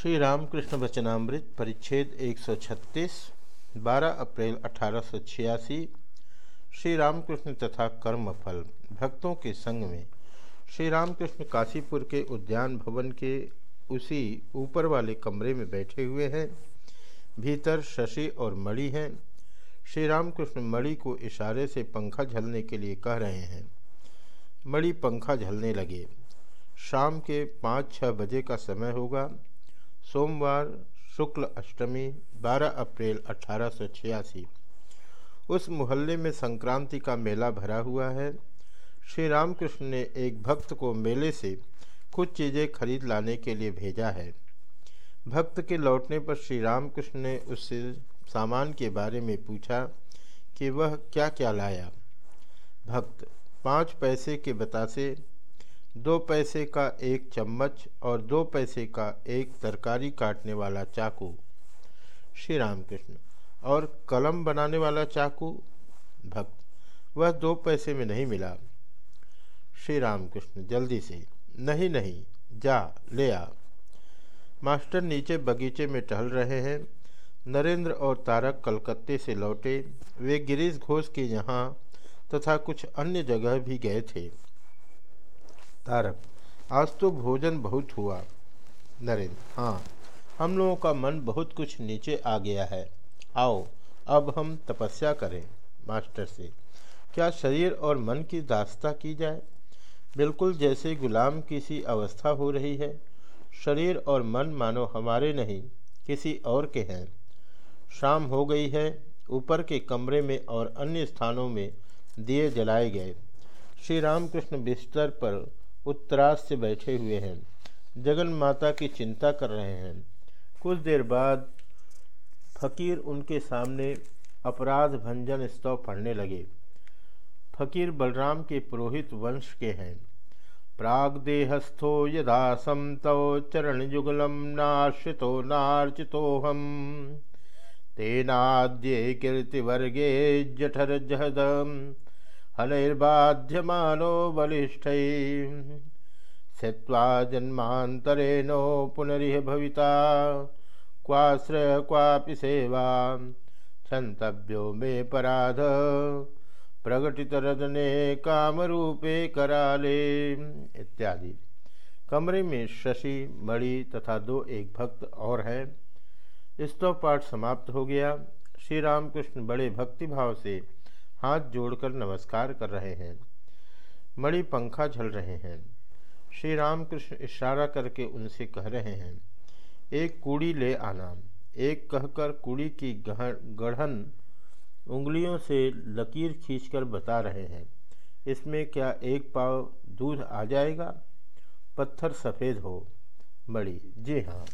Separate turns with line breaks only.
श्री रामकृष्ण वचनामृत परिच्छेद 136 12 अप्रैल अठारह सौ छियासी श्री रामकृष्ण तथा कर्मफल। भक्तों के संग में श्री रामकृष्ण काशीपुर के उद्यान भवन के उसी ऊपर वाले कमरे में बैठे हुए हैं। भीतर शशि और मणि हैं। श्री रामकृष्ण मणि को इशारे से पंखा झलने के लिए कह रहे हैं। मणि पंखा झलने लगे। शाम के पाँच छः बजे का समय होगा। सोमवार, शुक्ल अष्टमी 12 अप्रैल अठारह सौ छियासी। उस मोहल्ले में संक्रांति का मेला भरा हुआ है। श्री रामकृष्ण ने एक भक्त को मेले से कुछ चीज़ें खरीद लाने के लिए भेजा है। भक्त के लौटने पर श्री रामकृष्ण ने उससे सामान के बारे में पूछा कि वह क्या क्या लाया। भक्त, पाँच पैसे के बतासे दो पैसे का एक चम्मच और दो पैसे का एक तरकारी काटने वाला चाकू। श्री रामकृष्ण। और कलम बनाने वाला चाकू? भक्त। वह दो पैसे में नहीं मिला। श्री रामकृष्ण। जल्दी से। नहीं नहीं। जा, ले आ। मास्टर नीचे बगीचे में टहल रहे हैं। नरेंद्र और तारक कलकत्ते से लौटे। वे गिरीश घोष के यहाँ तथा कुछ अन्य जगह भी गए थे। तारक आज तो भोजन बहुत हुआ, नरेंद्र। हाँ हम लोगों का मन बहुत कुछ नीचे आ गया है। आओ, अब हम तपस्या करें, मास्टर से। क्या शरीर और मन की दास्ता की जाए? बिल्कुल जैसे गुलाम की सी अवस्था हो रही है। शरीर और मन मानो हमारे नहीं, किसी और के हैं। शाम हो गई है, ऊपर के कमरे में और अन्य स्थानों में दिए जलाए गए। श्री रामकृष्ण बिस्तर पर उत्तराज से बैठे हुए हैं। जगन माता की चिंता कर रहे हैं। कुछ देर बाद फकीर उनके सामने अपराध भंजन स्तव पढ़ने लगे। फकीर बलराम के पुरोहित वंश के हैं। प्रागदेहस्थो यदा समतो चरण युगलम नाश्रितो नार्चितोहम तेनाद्ये कीर्तिवर्गे जठर जहदम हलैर्बाध्यमानो बलिष्ठ। स्थित्वा जन्मान्तरेणो पुनरिह भविता। क्वाश्रय क्वापि सेवा। क्षंतव्यो मे पराध। प्रकटितरदने कामरूपे कराले। इत्यादि। कमरे में शशि, मणि तथा दो एक भक्त और हैं। स्तव पाठ समाप्त हो गया। श्री रामकृष्ण बड़े भक्तिभाव से हाथ जोड़कर नमस्कार कर रहे हैं। मणि पंखा झल रहे हैं। श्री रामकृष्ण इशारा करके उनसे कह रहे हैं, एक कूड़ी ले आना। एक कहकर कुड़ी की गढ़न उंगलियों से लकीर खींचकर बता रहे हैं, इसमें क्या एक पाव दूध आ जाएगा? पत्थर सफ़ेद हो। बड़ी जी हाँ।